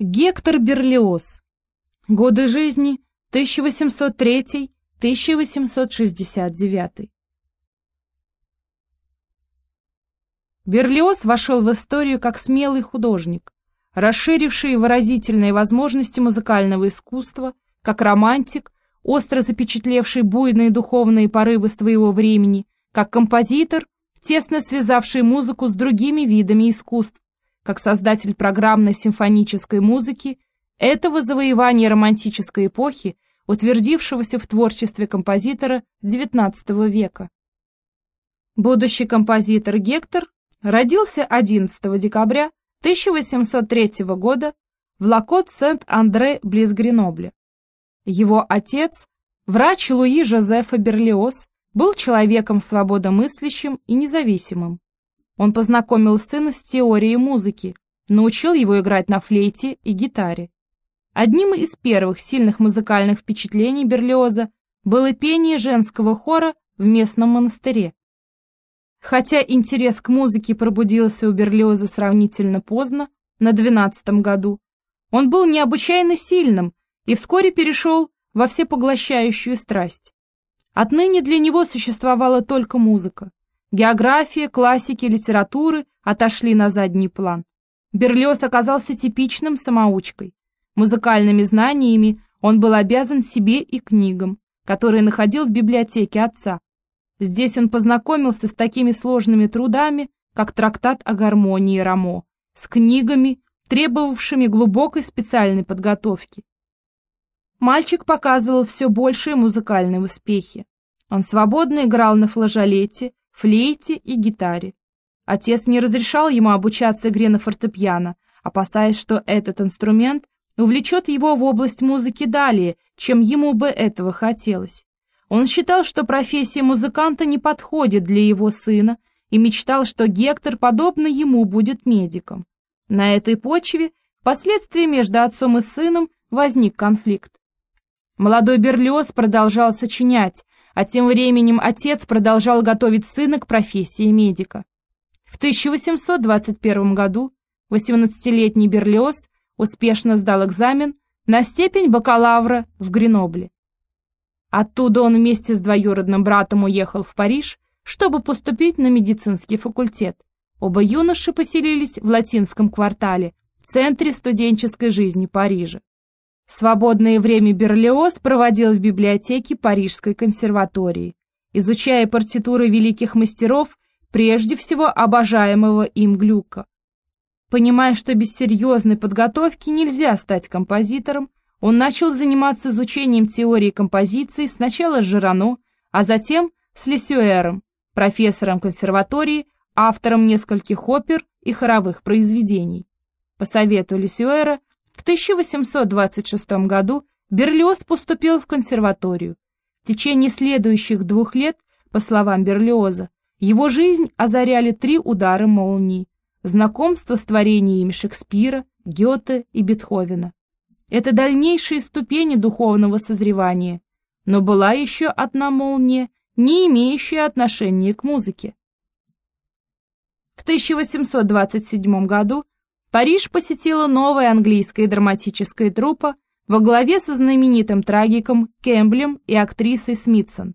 Гектор Берлиоз. Годы жизни 1803-1869. Берлиоз вошел в историю как смелый художник, расширивший выразительные возможности музыкального искусства, как романтик, остро запечатлевший буйные духовные порывы своего времени, как композитор, тесно связавший музыку с другими видами искусств, как создатель программной симфонической музыки, этого завоевания романтической эпохи, утвердившегося в творчестве композитора XIX века. Будущий композитор Гектор родился 11 декабря 1803 года в Лакот Сент-Андре близ Гренобля. Его отец, врач Луи Жозефа Берлиоз, был человеком свободомыслящим и независимым. Он познакомил сына с теорией музыки, научил его играть на флейте и гитаре. Одним из первых сильных музыкальных впечатлений Берлиоза было пение женского хора в местном монастыре. Хотя интерес к музыке пробудился у Берлиоза сравнительно поздно, на 12 году, он был необычайно сильным и вскоре перешел во всепоглощающую страсть. Отныне для него существовала только музыка. География, классики, литературы отошли на задний план. Берлиоз оказался типичным самоучкой. Музыкальными знаниями он был обязан себе и книгам, которые находил в библиотеке отца. Здесь он познакомился с такими сложными трудами, как трактат о гармонии Рамо, с книгами, требовавшими глубокой специальной подготовки. Мальчик показывал все большие музыкальные успехи. Он свободно играл на флажолете, флейте и гитаре. Отец не разрешал ему обучаться игре на фортепиано, опасаясь, что этот инструмент увлечет его в область музыки далее, чем ему бы этого хотелось. Он считал, что профессия музыканта не подходит для его сына и мечтал, что Гектор, подобно ему, будет медиком. На этой почве впоследствии между отцом и сыном возник конфликт. Молодой Берлиоз продолжал сочинять, а тем временем отец продолжал готовить сына к профессии медика. В 1821 году 18-летний Берлиоз успешно сдал экзамен на степень бакалавра в Гренобле. Оттуда он вместе с двоюродным братом уехал в Париж, чтобы поступить на медицинский факультет. Оба юноши поселились в латинском квартале, центре студенческой жизни Парижа. Свободное время Берлиоз проводил в библиотеке Парижской консерватории, изучая партитуры великих мастеров, прежде всего обожаемого им Глюка. Понимая, что без серьезной подготовки нельзя стать композитором, он начал заниматься изучением теории композиции сначала с Жирано, а затем с Лесюэром, профессором консерватории, автором нескольких опер и хоровых произведений. По совету Лесюэра в 1826 году Берлиоз поступил в консерваторию. В течение следующих двух лет, по словам Берлиоза, его жизнь озаряли три удара молнии. Знакомство с творениями Шекспира, Гёте и Бетховена. Это дальнейшие ступени духовного созревания. Но была еще одна молния, не имеющая отношения к музыке. В 1827 году Париж посетила новая английская драматическая труппа во главе со знаменитым трагиком Кэмблем и актрисой Смитсон.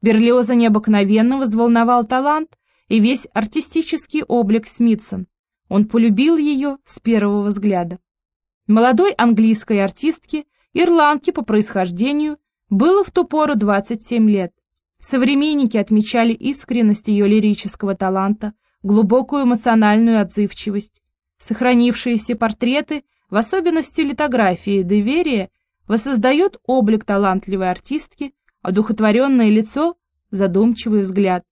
Берлиоза необыкновенно взволновал талант и весь артистический облик Смитсон. Он полюбил ее с первого взгляда. Молодой английской артистке, ирландке по происхождению, было в ту пору 27 лет. Современники отмечали искренность ее лирического таланта, глубокую эмоциональную отзывчивость. Сохранившиеся портреты, в особенности литографии доверия, воссоздают облик талантливой артистки, одухотворенное лицо, задумчивый взгляд.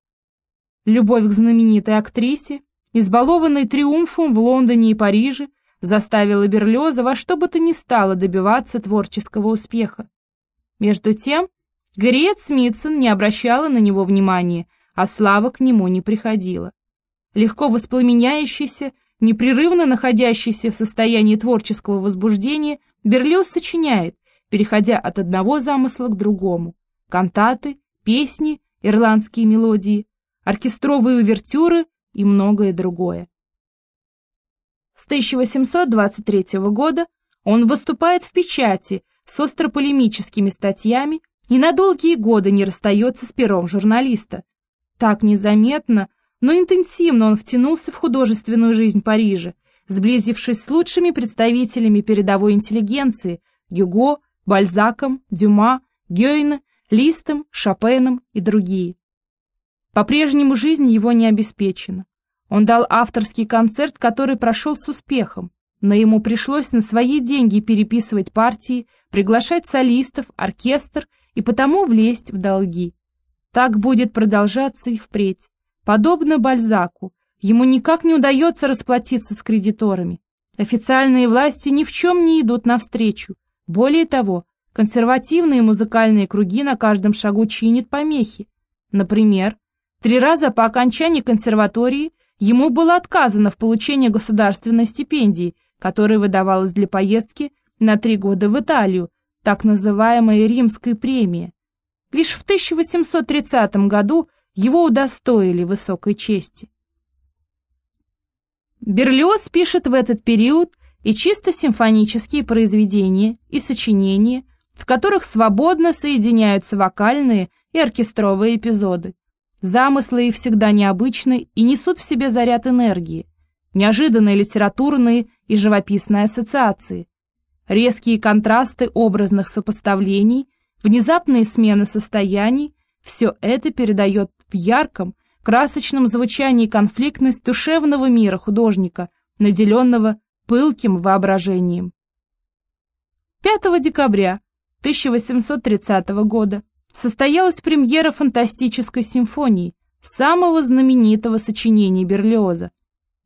Любовь к знаменитой актрисе, избалованной триумфом в Лондоне и Париже, заставила Берлиоза во что бы то ни стало добиваться творческого успеха. Между тем, Гриет Смитсон не обращала на него внимания, а слава к нему не приходила легко воспламеняющийся, непрерывно находящийся в состоянии творческого возбуждения, Берлиоз сочиняет, переходя от одного замысла к другому. Кантаты, песни, ирландские мелодии, оркестровые увертюры и многое другое. С 1823 года он выступает в печати с острополемическими статьями и на долгие годы не расстается с пером журналиста. Так незаметно, но интенсивно он втянулся в художественную жизнь Парижа, сблизившись с лучшими представителями передовой интеллигенции Гюго, Бальзаком, Дюма, Гёйна, Листом, Шопеном и другие. По-прежнему жизнь его не обеспечена. Он дал авторский концерт, который прошел с успехом, но ему пришлось на свои деньги переписывать партии, приглашать солистов, оркестр и потому влезть в долги. Так будет продолжаться и впредь. Подобно Бальзаку, ему никак не удается расплатиться с кредиторами. Официальные власти ни в чем не идут навстречу. Более того, консервативные музыкальные круги на каждом шагу чинят помехи. Например, Три раза по окончании консерватории ему было отказано в получении государственной стипендии, которая выдавалась для поездки на три года в Италию, так называемая римской премии. Лишь в 1830 году его удостоили высокой чести. Берлиоз пишет в этот период и чисто симфонические произведения и сочинения, в которых свободно соединяются вокальные и оркестровые эпизоды. Замыслы их всегда необычны и несут в себе заряд энергии, неожиданные литературные и живописные ассоциации, резкие контрасты образных сопоставлений, внезапные смены состояний – все это передает в ярком, красочном звучании конфликтность душевного мира художника, наделенного пылким воображением. 5 декабря 1830 года состоялась премьера фантастической симфонии, самого знаменитого сочинения Берлиоза.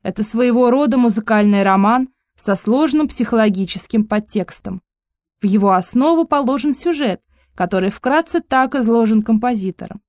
Это своего рода музыкальный роман со сложным психологическим подтекстом. В его основу положен сюжет, который вкратце так изложен композитором.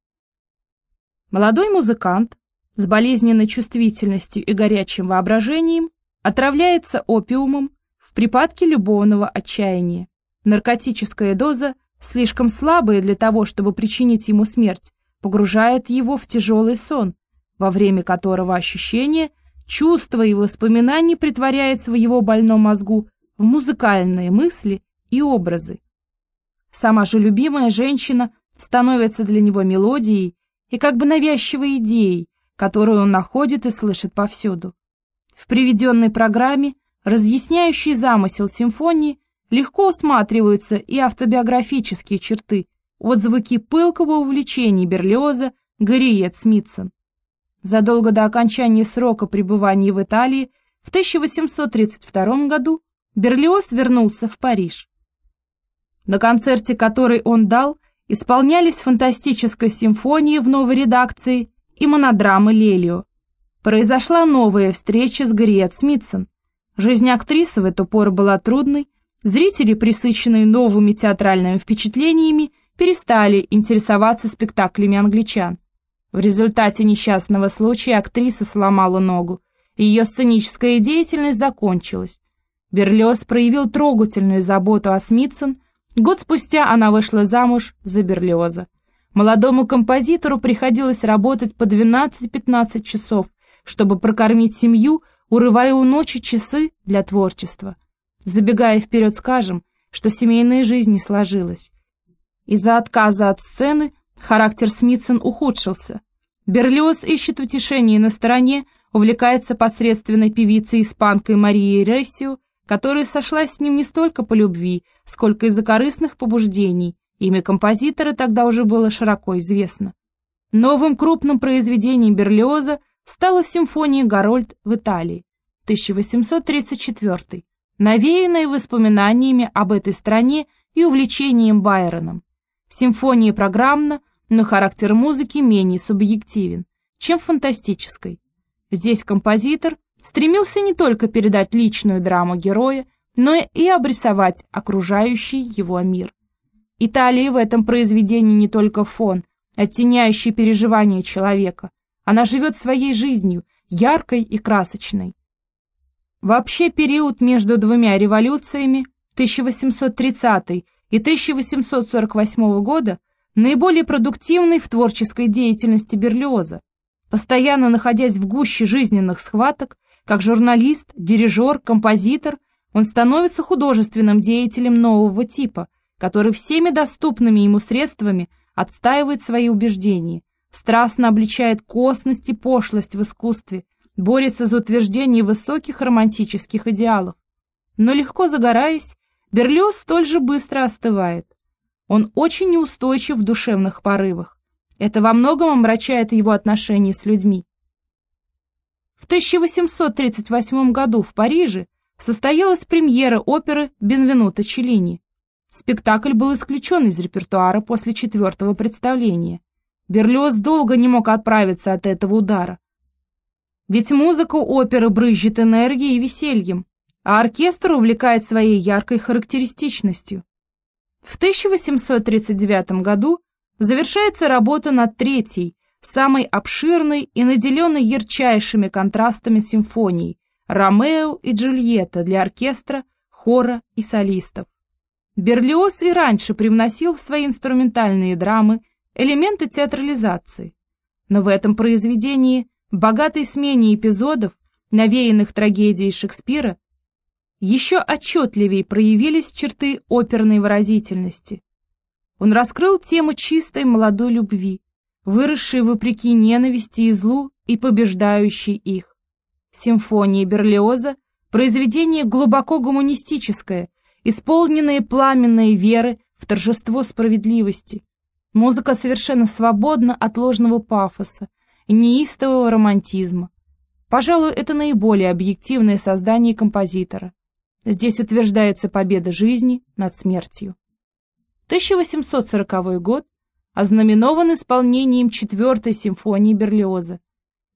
Молодой музыкант с болезненной чувствительностью и горячим воображением отравляется опиумом в припадке любовного отчаяния. Наркотическая доза – слишком слабые для того, чтобы причинить ему смерть, погружает его в тяжелый сон, во время которого ощущения, чувства и воспоминания притворяются в его больном мозгу в музыкальные мысли и образы. Сама же любимая женщина становится для него мелодией и как бы навязчивой идеей, которую он находит и слышит повсюду. В приведенной программе, разъясняющей замысел симфонии, легко усматриваются и автобиографические черты, отзвуки пылкого увлечения Берлиоза Гарриет Смитсон. Задолго до окончания срока пребывания в Италии в 1832 году Берлиоз вернулся в Париж. На концерте, который он дал, исполнялись фантастическая симфония в новой редакции и монодрамы Лелио. Произошла новая встреча с Гарриет Смитсон. Жизнь актрисы в эту пору была трудной, Зрители, присыщенные новыми театральными впечатлениями, перестали интересоваться спектаклями англичан. В результате несчастного случая актриса сломала ногу, и ее сценическая деятельность закончилась. Берлиоз проявил трогательную заботу о Смитсон. Год спустя она вышла замуж за Берлиоза. Молодому композитору приходилось работать по 12-15 часов, чтобы прокормить семью, урывая у ночи часы для творчества. Забегая вперед, скажем, что семейная жизнь не сложилась. Из-за отказа от сцены характер Смитсон ухудшился. Берлиоз ищет утешение на стороне, увлекается посредственной певицей-испанкой Марией Рессио, которая сошлась с ним не столько по любви, сколько из-за корыстных побуждений. Имя композитора тогда уже было широко известно. Новым крупным произведением Берлиоза стала симфония «Гарольд» в Италии, 1834 навеянные воспоминаниями об этой стране и увлечением Байроном. Симфония программна, но характер музыки менее субъективен, чем фантастической. Здесь композитор стремился не только передать личную драму героя, но и обрисовать окружающий его мир. Италия в этом произведении не только фон, оттеняющий переживания человека. Она живет своей жизнью, яркой и красочной. Вообще период между двумя революциями 1830 и 1848 года наиболее продуктивный в творческой деятельности Берлиоза. Постоянно находясь в гуще жизненных схваток, Как журналист, дирижер, композитор он становится художественным деятелем нового типа, который всеми доступными ему средствами отстаивает свои убеждения, страстно обличает косность и пошлость в искусстве, борется за утверждение высоких романтических идеалов. Но легко загораясь, Берлиоз столь же быстро остывает. Он очень неустойчив в душевных порывах. Это во многом омрачает его отношения с людьми. В 1838 году в Париже состоялась премьера оперы «Бенвенуто Челлини». Спектакль был исключен из репертуара после четвертого представления. Берлиоз долго не мог отправиться от этого удара. Ведь музыка оперы брызжет энергией и весельем, а оркестр увлекает своей яркой характеристичностью. В 1839 году завершается работа над третьей, самой обширной и наделенной ярчайшими контрастами симфонией «Ромео и Джульетта» для оркестра, хора и солистов. Берлиоз и раньше привносил в свои инструментальные драмы элементы театрализации, но в этом произведении, богатой смене эпизодов, навеянных трагедией Шекспира, еще отчетливее проявились черты оперной выразительности. Он раскрыл тему чистой молодой любви, выросшей вопреки ненависти и злу и побеждающей их. Симфония Берлиоза – произведение глубоко гуманистическое, исполненное пламенной веры в торжество справедливости. Музыка совершенно свободна от ложного пафоса и неистового романтизма. Пожалуй, это наиболее объективное создание композитора. Здесь утверждается победа жизни над смертью. 1840 год ознаменован исполнением четвертой симфонии Берлиоза.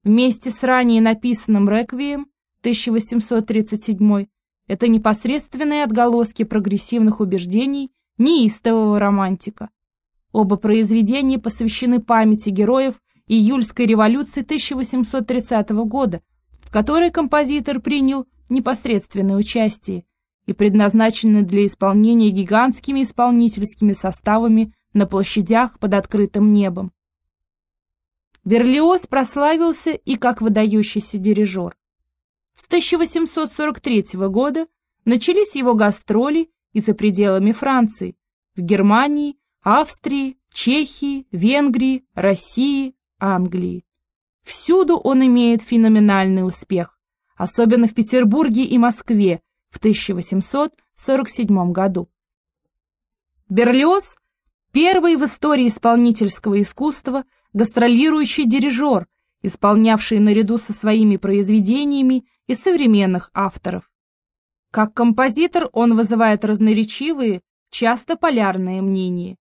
Вместе с ранее написанным «Реквием» 1837 это непосредственные отголоски прогрессивных убеждений неистового романтика. Оба произведения посвящены памяти героев июльской революции 1830 года, в которой композитор принял непосредственное участие и предназначены для исполнения гигантскими исполнительскими составами на площадях под открытым небом. Берлиоз прославился и как выдающийся дирижер. С 1843 года начались его гастроли и за пределами Франции, в Германии, Австрии, Чехии, Венгрии, России, Англии. Всюду он имеет феноменальный успех особенно в Петербурге и Москве в 1847 году. Берлиоз – первый в истории исполнительского искусства гастролирующий дирижер, исполнявший наряду со своими произведениями и современных авторов. Как композитор он вызывает разноречивые, часто полярные мнения.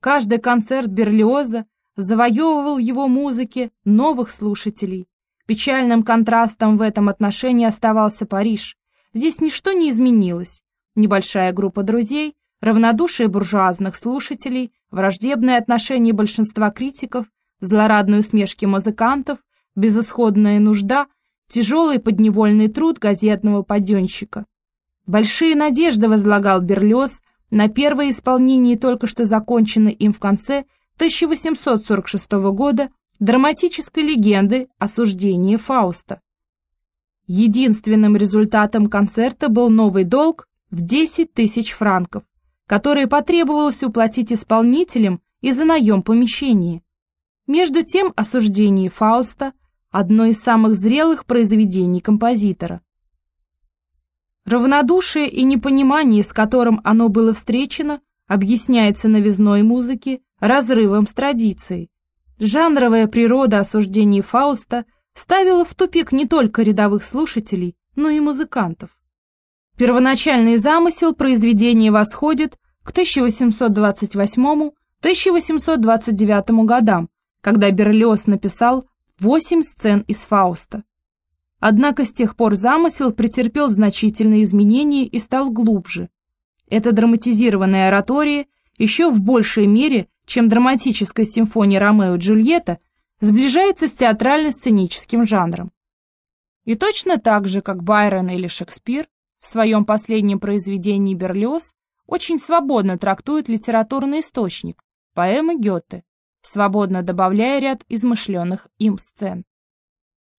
Каждый концерт Берлиоза завоевывал его музыке новых слушателей, Печальным контрастом в этом отношении оставался Париж. Здесь ничто не изменилось. Небольшая группа друзей, равнодушие буржуазных слушателей, враждебное отношение большинства критиков, злорадные усмешки музыкантов, безысходная нужда, тяжелый подневольный труд газетного паденщика. Большие надежды возлагал Берлиоз на первое исполнение только что законченной им в конце 1846 года драматической легенды осуждения Фауста. Единственным результатом концерта был новый долг в 10 тысяч франков, который потребовалось уплатить исполнителям из-за наем помещения. Между тем, осуждение Фауста – одно из самых зрелых произведений композитора. Равнодушие и непонимание, с которым оно было встречено, объясняется новизной музыки, разрывом с традицией. Жанровая природа осуждений Фауста ставила в тупик не только рядовых слушателей, но и музыкантов. Первоначальный замысел произведения восходит к 1828-1829 годам, когда Берлиоз написал восемь сцен из Фауста. Однако с тех пор замысел претерпел значительные изменения и стал глубже. Эта драматизированная оратория еще в большей мере чем драматическая симфония Ромео и Джульетта, сближается с театрально-сценическим жанром. И точно так же, как Байрон или Шекспир, в своем последнем произведении «Берлиоз» очень свободно трактует литературный источник, поэмы Гёте, свободно добавляя ряд измышленных им сцен.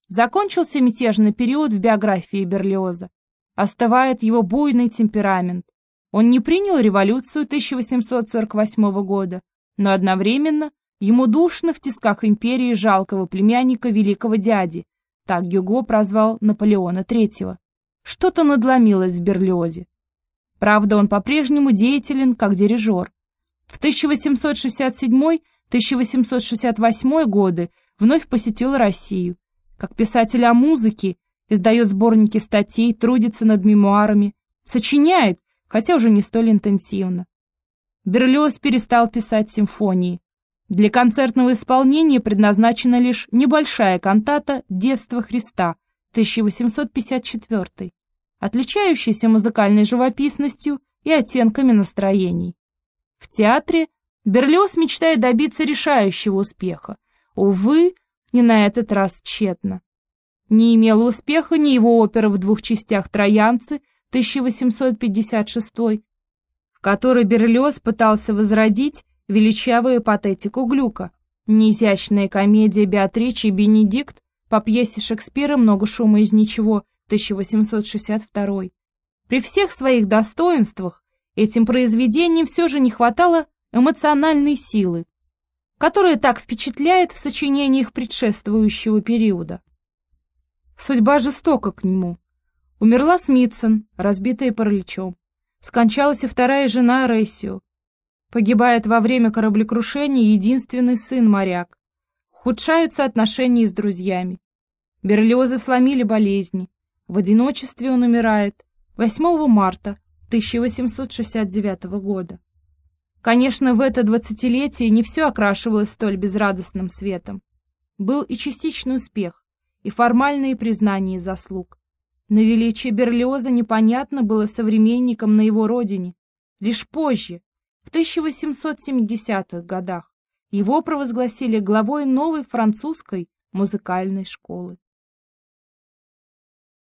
Закончился мятежный период в биографии Берлиоза. Остывает его буйный темперамент. Он не принял революцию 1848 года, но одновременно ему душно в тисках империи жалкого племянника великого дяди, так Гюго прозвал Наполеона III. Что-то надломилось в Берлиозе. Правда, он по-прежнему деятелен как дирижер. В 1867-1868 годы вновь посетил Россию. Как писатель о музыке, издает сборники статей, трудится над мемуарами, сочиняет, хотя уже не столь интенсивно. Берлиоз перестал писать симфонии. Для концертного исполнения предназначена лишь небольшая кантата «Детство Христа» 1854, отличающаяся музыкальной живописностью и оттенками настроений. В театре Берлиоз мечтает добиться решающего успеха. Увы, не на этот раз тщетно. Не имела успеха ни его опера в двух частях «Троянцы» 1856, в которой Берлиоз пытался возродить величавую патетику Глюка, неизящная комедия Беатричи и Бенедикт по пьесе Шекспира «Много шума из ничего» 1862. При всех своих достоинствах этим произведениям все же не хватало эмоциональной силы, которая так впечатляет в сочинениях предшествующего периода. Судьба жестока к нему. Умерла Смитсон, разбитая параличом. Скончалась и вторая жена Рессио, Погибает во время кораблекрушения единственный сын-моряк. Худшаются отношения с друзьями. Берлиозы сломили болезни. В одиночестве он умирает 8 марта 1869 года. Конечно, в это двадцатилетие не все окрашивалось столь безрадостным светом. Был и частичный успех, и формальные признания заслуг. На величие Берлиоза непонятно было современникам на его родине. Лишь позже, в 1870-х годах его провозгласили главой новой французской музыкальной школы.